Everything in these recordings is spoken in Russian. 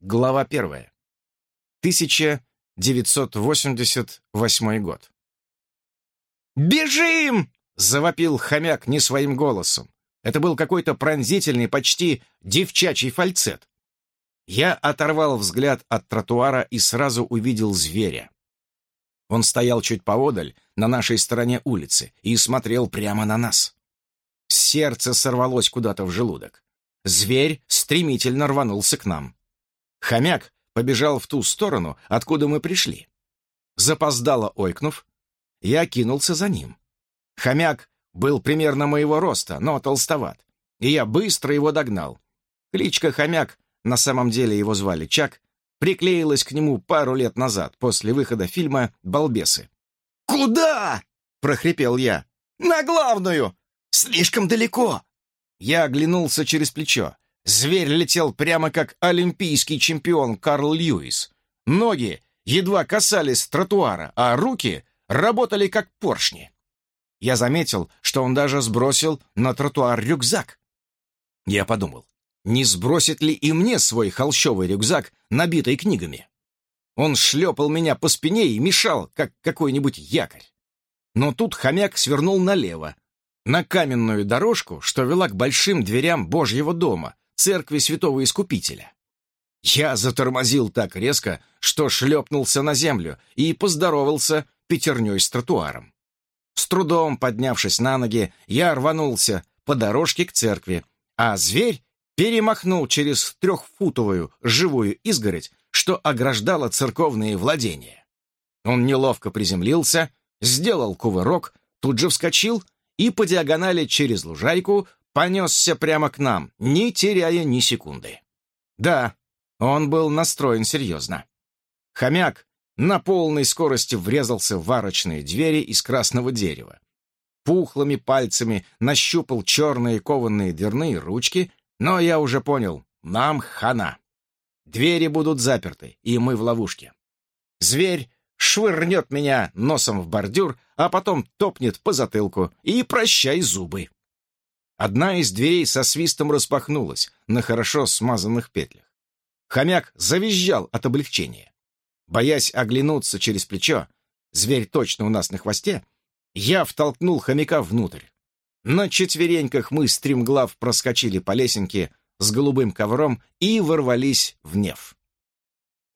Глава первая. 1988 год. «Бежим!» — завопил хомяк не своим голосом. Это был какой-то пронзительный, почти девчачий фальцет. Я оторвал взгляд от тротуара и сразу увидел зверя. Он стоял чуть поодаль, на нашей стороне улицы, и смотрел прямо на нас. Сердце сорвалось куда-то в желудок. Зверь стремительно рванулся к нам. Хомяк побежал в ту сторону, откуда мы пришли. Запоздало ойкнув, я кинулся за ним. Хомяк был примерно моего роста, но толстоват, и я быстро его догнал. Кличка Хомяк, на самом деле его звали Чак, приклеилась к нему пару лет назад, после выхода фильма «Балбесы». «Куда?» — прохрипел я. «На главную! Слишком далеко!» Я оглянулся через плечо. Зверь летел прямо как олимпийский чемпион Карл Льюис. Ноги едва касались тротуара, а руки работали как поршни. Я заметил, что он даже сбросил на тротуар рюкзак. Я подумал, не сбросит ли и мне свой холщовый рюкзак, набитый книгами? Он шлепал меня по спине и мешал, как какой-нибудь якорь. Но тут хомяк свернул налево, на каменную дорожку, что вела к большим дверям Божьего дома, церкви святого Искупителя. Я затормозил так резко, что шлепнулся на землю и поздоровался пятерней с тротуаром. С трудом поднявшись на ноги, я рванулся по дорожке к церкви, а зверь перемахнул через трехфутовую живую изгородь, что ограждало церковные владения. Он неловко приземлился, сделал кувырок, тут же вскочил и по диагонали через лужайку понесся прямо к нам, не теряя ни секунды. Да, он был настроен серьезно. Хомяк на полной скорости врезался в арочные двери из красного дерева. Пухлыми пальцами нащупал черные кованые дверные ручки, но я уже понял, нам хана. Двери будут заперты, и мы в ловушке. Зверь швырнет меня носом в бордюр, а потом топнет по затылку и прощай зубы. Одна из дверей со свистом распахнулась на хорошо смазанных петлях. Хомяк завизжал от облегчения. Боясь оглянуться через плечо, зверь точно у нас на хвосте, я втолкнул хомяка внутрь. На четвереньках мы стремглав проскочили по лесенке с голубым ковром и ворвались в неф.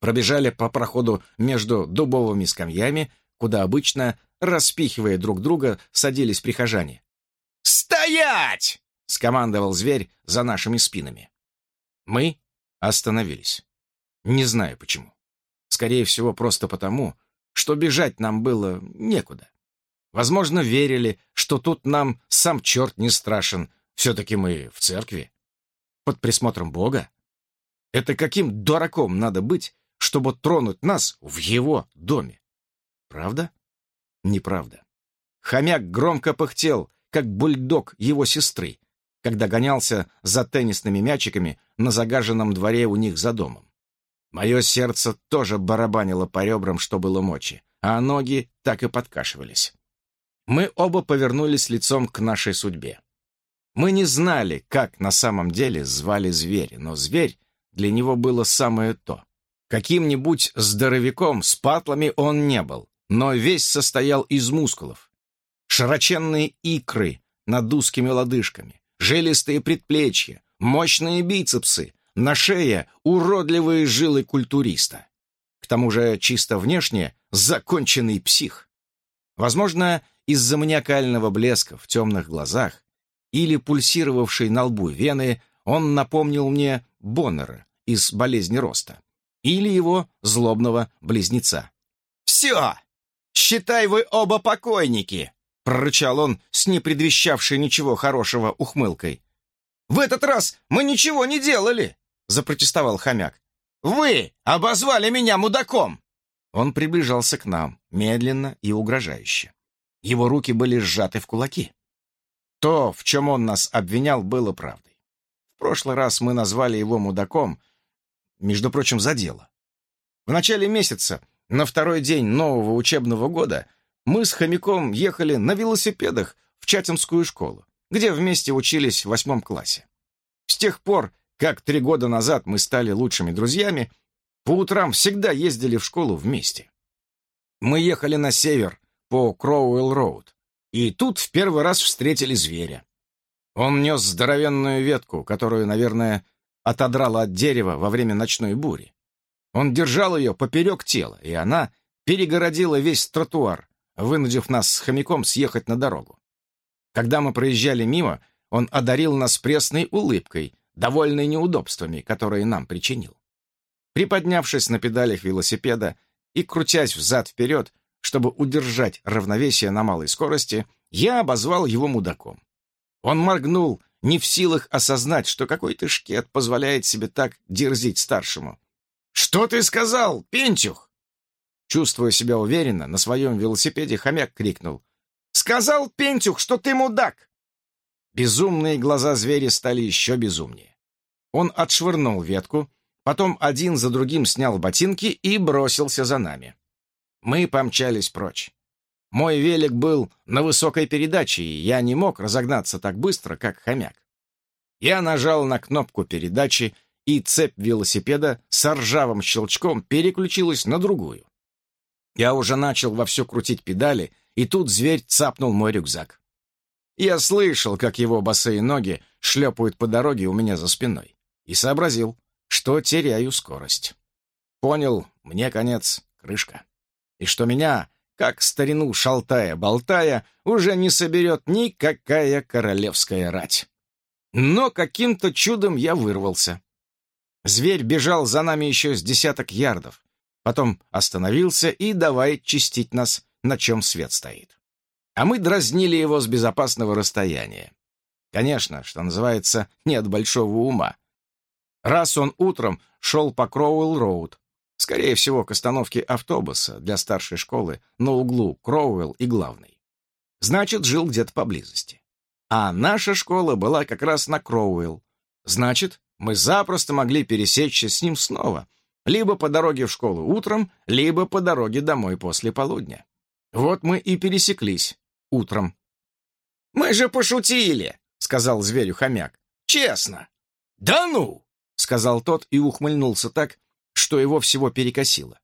Пробежали по проходу между дубовыми скамьями, куда обычно, распихивая друг друга, садились прихожане. «Стоять!» — скомандовал зверь за нашими спинами. Мы остановились. Не знаю почему. Скорее всего, просто потому, что бежать нам было некуда. Возможно, верили, что тут нам сам черт не страшен, все-таки мы в церкви. Под присмотром Бога. Это каким дураком надо быть, чтобы тронуть нас в его доме? Правда? Неправда. Хомяк громко пыхтел, как бульдог его сестры, когда гонялся за теннисными мячиками на загаженном дворе у них за домом. Мое сердце тоже барабанило по ребрам, что было мочи, а ноги так и подкашивались. Мы оба повернулись лицом к нашей судьбе. Мы не знали, как на самом деле звали зверя, но зверь для него было самое то. Каким-нибудь здоровяком с патлами он не был, но весь состоял из мускулов, широченные икры над узкими лодыжками, жилистые предплечья, мощные бицепсы, на шее уродливые жилы культуриста. К тому же чисто внешне законченный псих. Возможно, из-за маниакального блеска в темных глазах или пульсировавшей на лбу вены он напомнил мне Боннера из «Болезни роста» или его злобного близнеца. «Все! Считай, вы оба покойники!» — прорычал он с непредвещавшей ничего хорошего ухмылкой. «В этот раз мы ничего не делали!» — запротестовал хомяк. «Вы обозвали меня мудаком!» Он приближался к нам, медленно и угрожающе. Его руки были сжаты в кулаки. То, в чем он нас обвинял, было правдой. В прошлый раз мы назвали его мудаком, между прочим, за дело. В начале месяца, на второй день нового учебного года, мы с хомяком ехали на велосипедах в Чатинскую школу, где вместе учились в восьмом классе. С тех пор как три года назад мы стали лучшими друзьями, по утрам всегда ездили в школу вместе. Мы ехали на север по Кроуэлл-Роуд, и тут в первый раз встретили зверя. Он нес здоровенную ветку, которую, наверное, отодрало от дерева во время ночной бури. Он держал ее поперек тела, и она перегородила весь тротуар, вынудив нас с хомяком съехать на дорогу. Когда мы проезжали мимо, он одарил нас пресной улыбкой, довольной неудобствами, которые нам причинил. Приподнявшись на педалях велосипеда и крутясь взад-вперед, чтобы удержать равновесие на малой скорости, я обозвал его мудаком. Он моргнул, не в силах осознать, что какой-то шкет позволяет себе так дерзить старшему. «Что ты сказал, Пентюх?» Чувствуя себя уверенно, на своем велосипеде хомяк крикнул. «Сказал, Пентюх, что ты мудак!» Безумные глаза зверя стали еще безумнее. Он отшвырнул ветку, потом один за другим снял ботинки и бросился за нами. Мы помчались прочь. Мой велик был на высокой передаче, и я не мог разогнаться так быстро, как хомяк. Я нажал на кнопку передачи, и цепь велосипеда с ржавым щелчком переключилась на другую. Я уже начал вовсю крутить педали, и тут зверь цапнул мой рюкзак. Я слышал, как его босые ноги шлепают по дороге у меня за спиной, и сообразил, что теряю скорость. Понял, мне конец, крышка. И что меня как старину шалтая-болтая, уже не соберет никакая королевская рать. Но каким-то чудом я вырвался. Зверь бежал за нами еще с десяток ярдов, потом остановился и давай чистить нас, на чем свет стоит. А мы дразнили его с безопасного расстояния. Конечно, что называется, не от большого ума. Раз он утром шел по Кроуэлл-Роуд, Скорее всего, к остановке автобуса для старшей школы на углу Кроуэлл и Главной. Значит, жил где-то поблизости. А наша школа была как раз на Кроуэлл. Значит, мы запросто могли пересечься с ним снова, либо по дороге в школу утром, либо по дороге домой после полудня. Вот мы и пересеклись утром. «Мы же пошутили!» — сказал зверю хомяк. «Честно!» «Да ну!» — сказал тот и ухмыльнулся так, что его всего перекосило.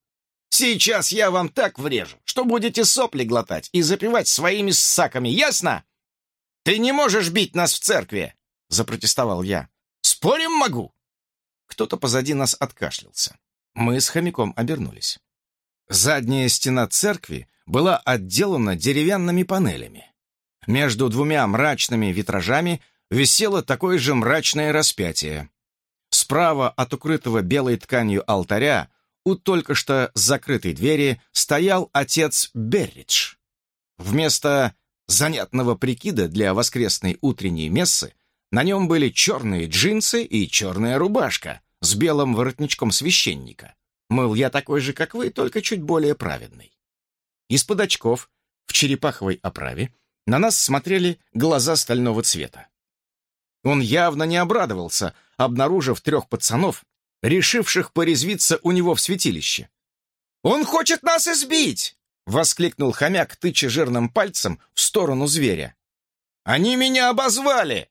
«Сейчас я вам так врежу, что будете сопли глотать и запивать своими ссаками, ясно?» «Ты не можешь бить нас в церкви!» — запротестовал я. «Спорим могу!» Кто-то позади нас откашлялся. Мы с хомяком обернулись. Задняя стена церкви была отделана деревянными панелями. Между двумя мрачными витражами висело такое же мрачное распятие. Справа от укрытого белой тканью алтаря у только что закрытой двери стоял отец Берридж. Вместо занятного прикида для воскресной утренней мессы на нем были черные джинсы и черная рубашка с белым воротничком священника. Мыл я такой же, как вы, только чуть более праведный. Из-под очков, в черепаховой оправе, на нас смотрели глаза стального цвета. Он явно не обрадовался, обнаружив трех пацанов, решивших порезвиться у него в святилище. «Он хочет нас избить!» — воскликнул хомяк, тыча жирным пальцем в сторону зверя. «Они меня обозвали!»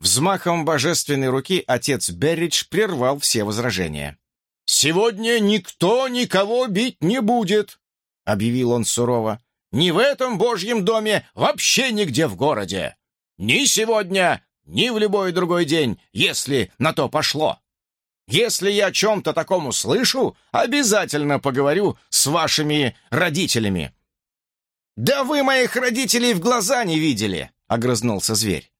Взмахом божественной руки отец Берридж прервал все возражения. «Сегодня никто никого бить не будет!» — объявил он сурово. «Ни в этом божьем доме, вообще нигде в городе! Ни сегодня, ни в любой другой день, если на то пошло. Если я о чем-то таком услышу, обязательно поговорю с вашими родителями». «Да вы моих родителей в глаза не видели!» — огрызнулся зверь.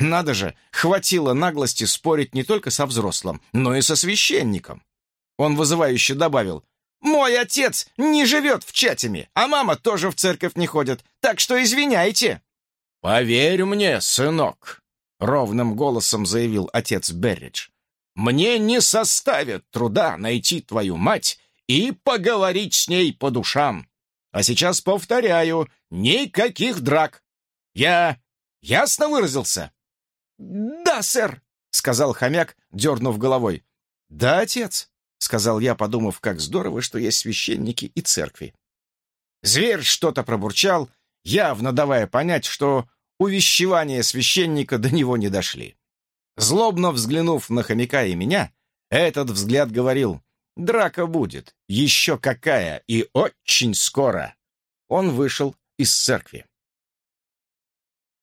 Надо же, хватило наглости спорить не только со взрослым, но и со священником. Он вызывающе добавил, «Мой отец не живет в Чатами, а мама тоже в церковь не ходит, так что извиняйте». «Поверь мне, сынок», ровным голосом заявил отец Берридж. «Мне не составит труда найти твою мать и поговорить с ней по душам. А сейчас повторяю, никаких драк. Я ясно выразился?» «Да, сэр», — сказал хомяк, дернув головой. «Да, отец», — сказал я, подумав, как здорово, что есть священники и церкви. Зверь что-то пробурчал, явно давая понять, что увещевания священника до него не дошли. Злобно взглянув на хомяка и меня, этот взгляд говорил «Драка будет, еще какая, и очень скоро». Он вышел из церкви.